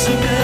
possible.